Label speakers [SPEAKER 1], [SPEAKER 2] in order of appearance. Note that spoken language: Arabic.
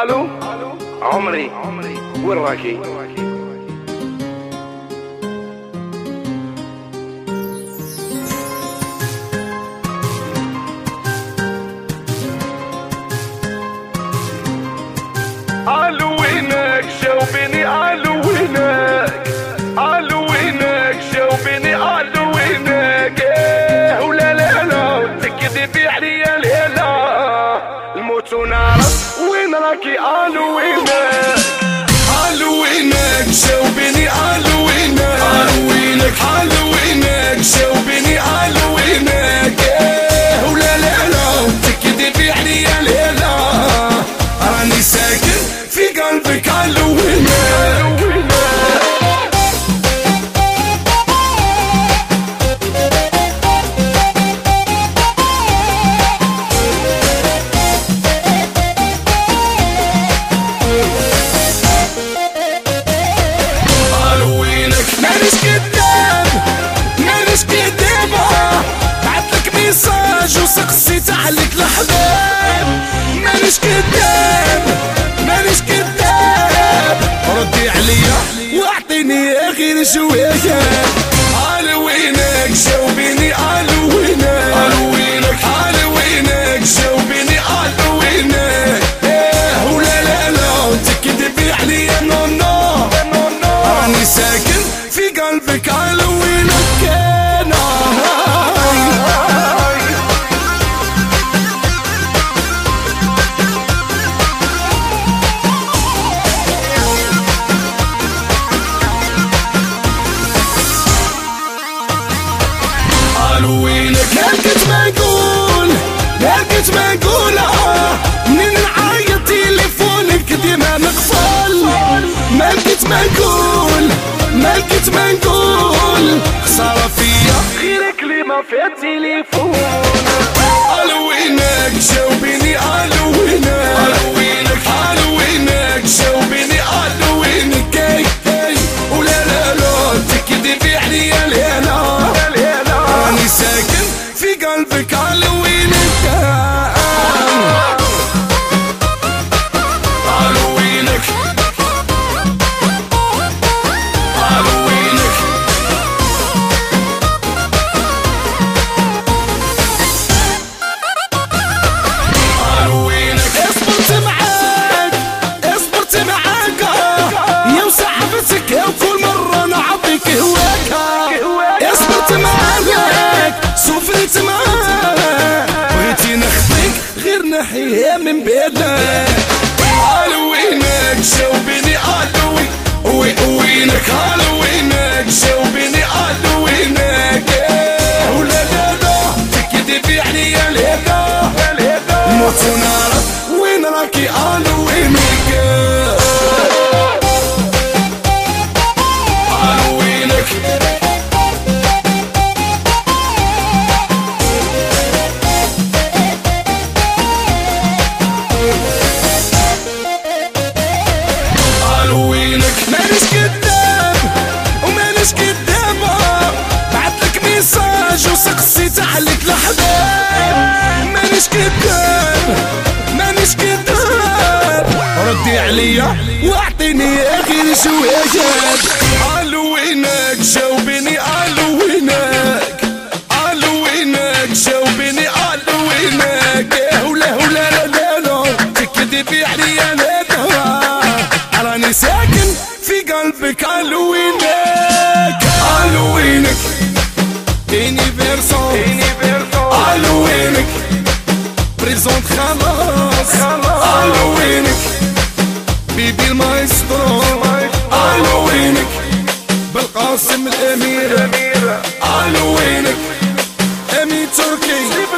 [SPEAKER 1] الو عمري وين راكي وين راكي كداب مانيش كداب ردي عليا واعطيني غير شوية. ما لقيت ما نقول. خسارة فيا. غير كلمة في التليفون. قالوا وينك جاوبيني قالوا وينك قالوا وينك قالوا وينك جاوبيني قالوا وينك كي كي. ولا لا لا. تكذبي عليا ليلة راني ساكن في قلبك على موت ونعرف وين راكي قالوا وينك قالوا وينك قالوا وينك مانيش كداب ومانيش كدابة بعتلك message وسقسيت عليك الحباب مانيش كداب مانيش كداب ردي عليا واعطيني غير شوية قالوا وينك جاوبيني قالوا وينك قالوا وينك جاوبيني قالوا وينك ولا ولا لا لا لا. تكذبي عليا لا راني ساكن في قلبك قالوا وينك أميرة أميرة أعلى وينك أمين تركي